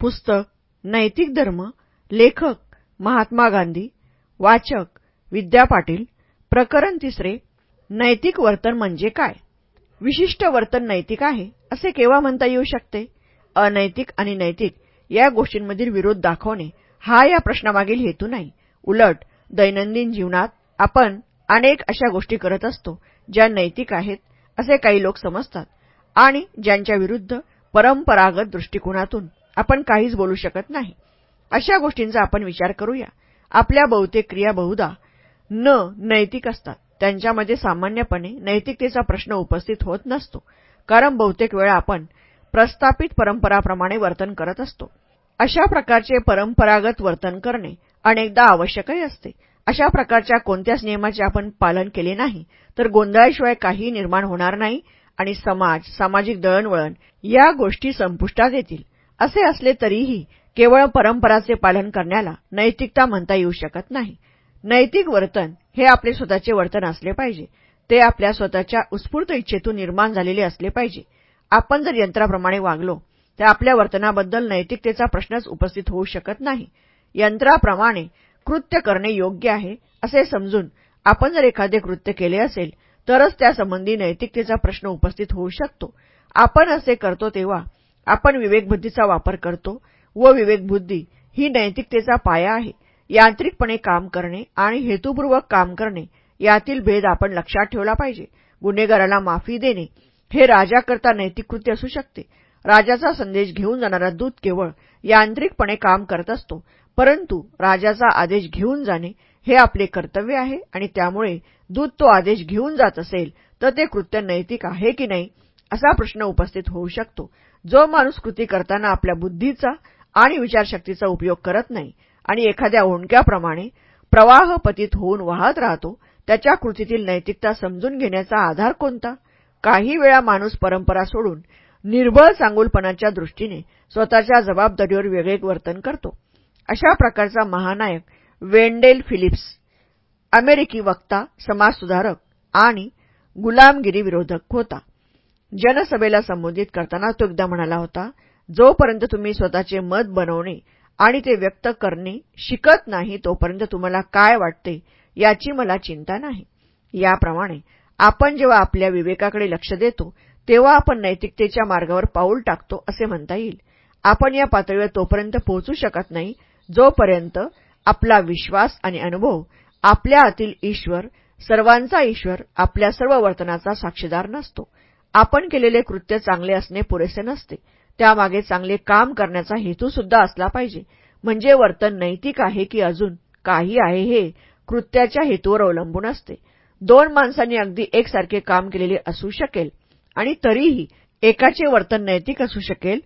पुस्तक नैतिक धर्म लेखक महात्मा गांधी वाचक विद्या पाटील प्रकरण तिसरे नैतिक वर्तन म्हणजे काय? विशिष्ट वर्तन नैतिक आहे असे केव्हा म्हणता येऊ शकते? अनैतिक आणि नैतिक या गोष्टींमधील विरोध दाखवणे हा या प्रश्नामागील हेतू नाही. उलट दैनंदिन जीवनात आपण अनेक अशा गोष्टी करत असतो ज्या नैतिक आहेत असे काही लोक समजतात आणि ज्यांच्या विरुद्ध परंपरागत दृष्टिकोनातून आपण काहीच बोलू शकत नाही. अशा गोष्टींचा आपण विचार करूया. आपल्या बहुतेक क्रिया बहुधा न नैतिक असतात. त्यांच्यामध्ये सामान्यपणे नैतिकतेचा प्रश्न उपस्थित होत नसतो. कारण बहुतेक वेळा आपण प्रस्थापित परंपराप्रमाणे वर्तन करत असतो. अशा प्रकारचे परंपरागत वर्तन करणे अनेकदा आवश्यकही असते. अशा प्रकारच्या कोणत्याच नियमाचे आपण पालन केले नाही तर गोंधळाशिवाय काहीही निर्माण होणार नाही आणि समाज सामाजिक दळणवळण या गोष्टी संपुष्टात येतील. असे असले तरीही केवळ परंपराचे पालन करण्याला नैतिकता म्हणता येऊ शकत नाही. नैतिक वर्तन हे आपले स्वतःचे वर्तन असले पाहिजे. ते आपल्या स्वतःच्या उत्स्फूर्त इच्छेतून निर्माण झालेले असले पाहिजे. आपण जर यंत्राप्रमाणे वागलो तर आपल्या वर्तनाबद्दल नैतिकतेचा प्रश्नच उपस्थित होऊ शकत नाही. यंत्राप्रमाणे कृत्य करणे योग्य आहे असे समजून आपण जर एखादे कृत्य केले असेल तरच त्यासंबंधी नैतिकतेचा प्रश्न उपस्थित होऊ शकतो. आपण असे करतो तेव्हा आपण विवेकबुद्धीचा वापर करतो व विवेकबुद्धी ही नैतिकतेचा पाया आहे. यांत्रिकपणे काम करणे आणि हेतुपूर्वक काम करणे यातील भेद आपण लक्षात ठेवला पाहिजे. गुन्हेगाराला माफी देणे हे राजाकरता नैतिक कृत्य असू शकते. राजाचा संदेश घेऊन जाणारा दूत केवळ यांत्रिकपणे काम करत असतो परंतु राजाचा आदेश घेऊन जाणे हे आपले कर्तव्य आहे आणि त्यामुळे दूत तो आदेश घेऊन जात असेल तर ते कृत्य नैतिक आहे की नाही? असा प्रश्न उपस्थित होऊ शकतो. जो माणूस कृती करताना आपल्या बुद्धीचा आणि विचारशक्तीचा उपयोग करत नाही आणि एखाद्या ओंडक्याप्रमाणे प्रवाहपतीत होऊन वाहत राहतो त्याच्या कृतीतील नैतिकता समजून घेण्याचा आधार कोणता? काही वेळा माणूस परंपरा सोडून निर्बळ चांगुलपणाच्या दृष्टीने स्वतःच्या जबाबदारीवर वेगळे वर्तन करतो. अशा प्रकारचा महानायक वेंडेल फिलिप्स अमेरिकी वक्ता समाजसुधारक आणि गुलामगिरी विरोधक होता. जनसभेला संबोधित करताना तो एकदा म्हणाला होता जोपर्यंत तुम्ही स्वतःचे मत बनवणे आणि ते व्यक्त करणे शिकत नाही तोपर्यंत तुम्हाला काय वाटते याची मला चिंता नाही. याप्रमाणे आपण जेव्हा आपल्या विवेकाकडे लक्ष देतो तेव्हा आपण नैतिकतेच्या मार्गावर पाऊल टाकतो असे म्हणता येईल. आपण या पातळीवर तोपर्यंत पोहोचू शकत नाही जोपर्यंत आपला विश्वास आणि अनुभव आपल्या आतील ईश्वर सर्वांचा ईश्वर आपल्या सर्व वर्तनाचा साक्षीदार नसतो. आपण केलेले कृत्य चांगले असणे पुरेसे नसते. त्यामागे चांगले काम करण्याचा हेतूसुद्धा असला पाहिजे. म्हणजे वर्तन नैतिक आहे की अजून काही आहे हे कृत्याच्या हेतूवर अवलंबून असते. दोन माणसांनी अगदी एकसारखे काम केलेले असू शकेल आणि तरीही एकाचे वर्तन नैतिक असू शकेल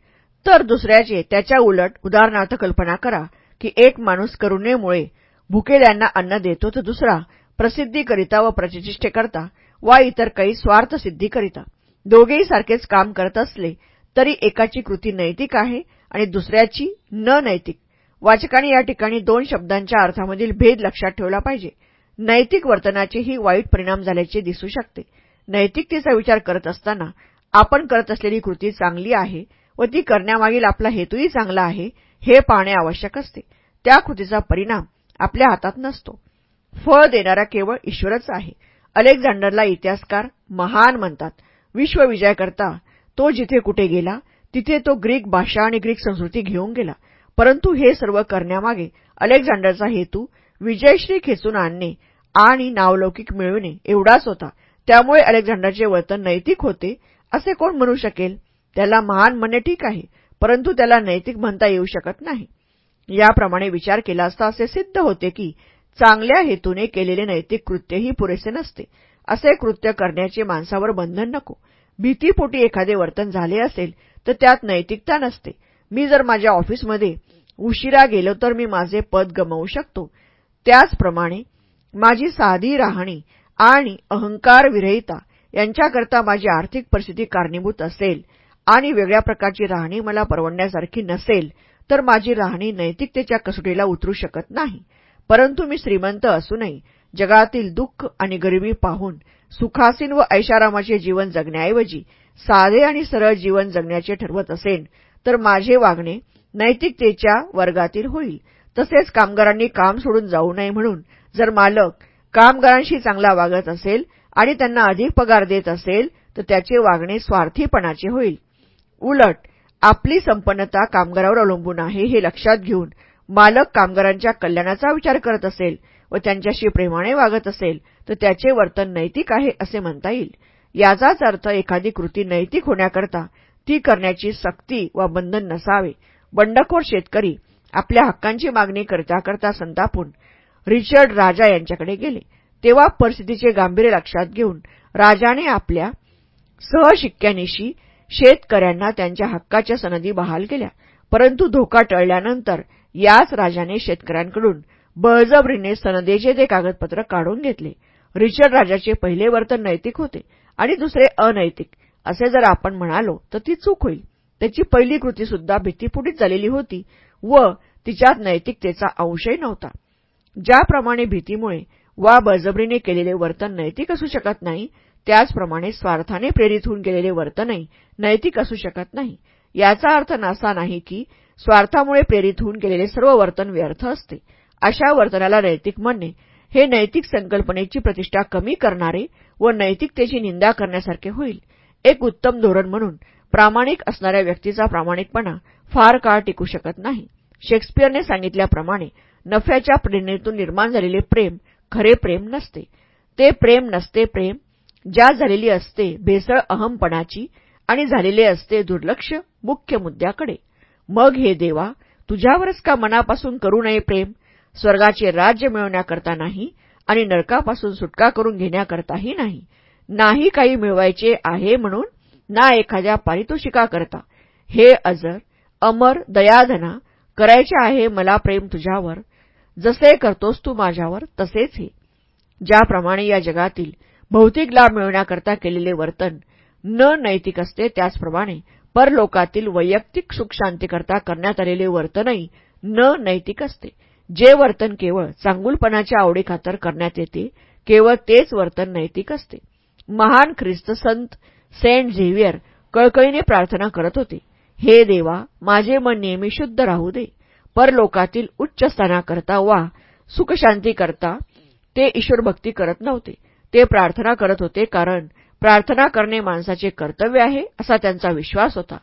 तर दुसऱ्याचे त्याच्या उलट उदाहरणार्थ कल्पना करा की एक माणूस करुणेमुळे भुकेल्यांना अन्न देतो तर दुसरा प्रसिद्धीकरिता व प्रतिष्ठेकरता वा इतर काही स्वार्थसिद्धीकरिता दोघेही सारखेच काम करत असले तरी एकाची कृती नैतिक आहे आणि दुसऱ्याची न नैतिक वाचकांनी या ठिकाणी दोन शब्दांच्या अर्थामधील भेद लक्षात ठेवला पाहिजे. नैतिक वर्तनाचेही वाईट परिणाम झाल्याचे दिसू शकते. नैतिकतेचा विचार करत असताना आपण करत असलेली कृती चांगली आहे व ती करण्यामागील आपला हेतूही चांगला आहे हे पाहणे आवश्यक असते. त्या कृतीचा परिणाम आपल्या हातात नसतो. फळ देणारा केवळ ईश्वरच आहे. अलेक्झांडरला इतिहासकार महान म्हणतात. विश्वविजयाकरता तो जिथे कुठे गेला तिथे तो ग्रीक भाषा आणि ग्रीक संस्कृती घेऊन गेला. परंतु हे सर्व करण्यामागे अलेक्झांडरचा हेतू विजयश्री खेचून आणणे आणि नावलौकिक मिळविणे एवढाच होता. त्यामुळे अलेक्झांडरचे वर्तन नैतिक होते असे कोण म्हणू शकेल? त्याला महान म्हणणे ठीक आहे परंतु त्याला नैतिक म्हणता येऊ शकत नाही. याप्रमाणे विचार केला असता असे सिद्ध होते की चांगल्या हेतूने केलेले नैतिक कृत्यही पुरेसे नसते. असे कृत्य करण्याचे माणसावर बंधन नको. भीतीपोटी एखादे वर्तन झाले असेल तर त्यात नैतिकता नसते. मी जर माझ्या ऑफिसमध्ये उशिरा गेलो तर मी माझे पद गमावू शकतो. त्याचप्रमाणे माझी साधी राहणी आणि अहंकार विरहिता यांच्याकरता माझी आर्थिक परिस्थिती कारणीभूत असेल आणि वेगळ्या प्रकारची राहणी मला परवडण्यासारखी नसेल तर माझी राहणी नैतिकतेच्या कसोटीला उतरू शकत नाही. परंतु मी श्रीमंत असूनही जगातील दुःख आणि गरिबी पाहून सुखासीन व ऐशारामाचे जीवन जगण्याऐवजी साधे आणि सरळ जीवन जगण्याचे ठरवत असेन तर माझे वागणे नैतिकतेच्या वर्गातील होईल. तसेच कामगारांनी काम सोडून जाऊ नये म्हणून जर मालक कामगारांशी चांगला वागत असेल आणि त्यांना अधिक पगार देत असेल तर त्याचे वागणे स्वार्थीपणाचे होईल. उलट आपली संपन्नता कामगारावर अवलंबून आहे हे लक्षात घेऊन मालक कामगारांच्या कल्याणाचा विचार करत असेल व त्यांच्याशी प्रेमाने वागत असेल तर त्याचे वर्तन नैतिक आहे असे म्हणता येईल. याचाच अर्थ एखादी कृती नैतिक होण्याकरता ती करण्याची सक्ती वा बंधन नसावे. बंडखोर शेतकरी आपल्या हक्कांची मागणी करता करता संतापून रिचर्ड राजा यांच्याकडे गेले. तेव्हा परिस्थितीचे गांभीर्य लक्षात घेऊन राजाने आपल्या सहशिक्क्यानिशी शेतकऱ्यांना त्यांच्या हक्काच्या सनदी बहाल केल्या. परंतु धोका टळल्यानंतर याच राजाने शेतकऱ्यांकडून बळजबरीने सनदेचे ते कागदपत्र काढून घेतले. रिचर्ड राजाचे पहिले वर्तन नैतिक होते आणि दुसरे अनैतिक. असे जर आपण म्हणालो तर ती चूक होईल. त्याची पहिली कृतीसुद्धा भीतीपुटीत झालेली होती व तिच्यात नैतिकतेचा अंशही नव्हता. ज्याप्रमाणे भीतीमुळे वा बळजबरीने केलेले वर्तन नैतिक असू शकत नाही त्याचप्रमाणे स्वार्थाने प्रेरित होऊन गेलेले वर्तनही नैतिक असू शकत नाही. याचा अर्थ असा नाही की स्वार्थामुळे प्रेरित होऊन गेलेले सर्व वर्तन व्यर्थ असते. अशा वर्तनाला नैतिक म्हणणे. हे नैतिक संकल्पनेची प्रतिष्ठा कमी करणारे व नैतिकतेची निंदा करण्यासारखे होईल. एक उत्तम धोरण म्हणून प्रामाणिक असणाऱ्या व्यक्तीचा प्रामाणिकपणा फार काळ टिकू शकत नाही. शेक्सपियरने सांगितल्याप्रमाणे नफ्याच्या प्रेरणेतून निर्माण झालेले प्रेम खरे प्रेम नसते. ते प्रेम नसते प्रेम ज्या झालेली असते भेसळ अहमपणाची आणि झालेले असते दुर्लक्ष मुख्य मुद्द्याकडे. मग हे देवा तुझ्यावरच का मनापासून करू नये प्रेम? स्वर्गाचे राज्य मिळवण्याकरता नाही आणि नरकापासून सुटका करून घेण्याकरताही नाही. नाही काही मिळवायचे आहे म्हणून ना एखाद्या पारितोषिकाकरता हे अजर अमर दयाधना करायचे आहे मला प्रेम तुझ्यावर. जसे करतोस तू माझ्यावर तसेच हे. ज्याप्रमाणे या जगातील भौतिक लाभ मिळवण्याकरता केलेले वर्तन न नैतिक असते त्याचप्रमाणे परलोकातील वैयक्तिक सुखशांतीकरता करण्यात आलेले वर्तनही न नैतिक असते. जे वर्तन केवळ चांगुलपणाच्या आवडीखातर करण्यात येते केवळ तेच वर्तन नैतिक असते. महान ख्रिस्त संत सेंट झेवियर कळकळीने प्रार्थना करत होते हे देवा माझे मन नेहमी शुद्ध राहू दे. परलोकातील उच्च स्थानाकरता वा सुखशांती करता. ते ईश्वर भक्ती करत नव्हते. ते प्रार्थना करत होते कारण प्रार्थना करणे माणसाचे कर्तव्य आहे असा त्यांचा विश्वास होता.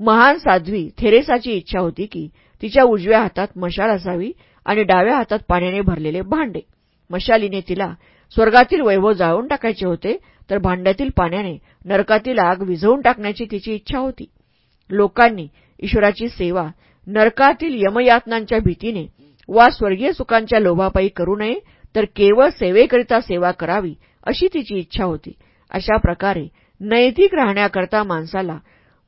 महान साध्वी थेरेसाची इच्छा होती की तिच्या उजव्या हातात मशाल असावी आणि डाव्या हातात पाण्याने भरलेले भांडे. मशालीने तिला स्वर्गातील वैभव जाळून टाकायचे होते तर भांड्यातील पाण्याने नरकातील आग विझवून टाकण्याची तिची इच्छा होती. लोकांनी ईश्वराची सेवा नरकातील यमयातनांच्या भीतीने वा स्वर्गीय सुखांच्या लोभापायी करू नये तर केवळ सेवेकरिता सेवा करावी अशी तिची इच्छा होती. अशा प्रकारे नैतिक राहण्याकरता माणसाला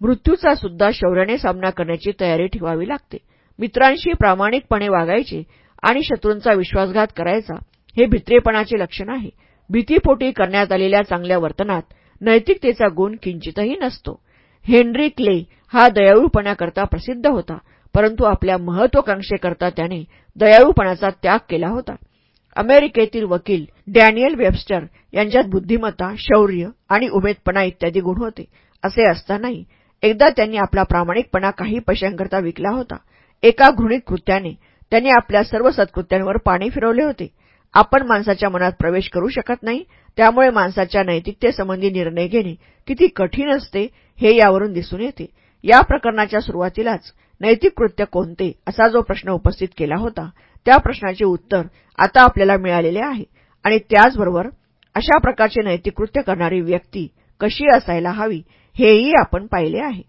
मृत्यूचा सुद्धा शौर्याने सामना करण्याची तयारी ठेवावी लागते. मित्रांशी प्रामाणिकपणे वागायचे आणि शत्रूंचा विश्वासघात करायचा हे भित्रेपणाचे लक्षण आहे. भीतीपोटी करण्यात आलेल्या चांगल्या वर्तनात नैतिकतेचा गुण किंचितही नसतो. हेनरी क्ले हा दयाळूपणाकरता प्रसिद्ध होता परंतु आपल्या महत्वाकांक्षेकरता त्याने दयाळूपणाचा त्याग केला होता. अमेरिकेतील वकील डॅनियल वेबस्टर यांच्यात बुद्धिमत्ता शौर्य आणि उमेदपणा इत्यादी गुण होते असे असतानाही एकदा त्यांनी आपला प्रामाणिकपणा काही पैशांकरता विकला होता. एका घृणित कृत्याने त्यांनी आपल्या सर्व सत्कृत्यांवर पाणी फिरवले होते. आपण माणसाच्या मनात प्रवेश करू शकत नाही त्यामुळे माणसाच्या नैतिकतेसंबंधी निर्णय घेणे किती कठीण असते हे यावरून दिसून येते. या प्रकरणाच्या सुरुवातीलाच नैतिक कृत्य कोणते असा जो प्रश्न उपस्थित केला होता त्या प्रश्नाचे उत्तर आता आपल्याला मिळालेले आहे. आणि त्याचबरोबर अशा प्रकारचे नैतिक कृत्य करणारी व्यक्ती कशी असायला हवी हेही आपण पाहिले आहे.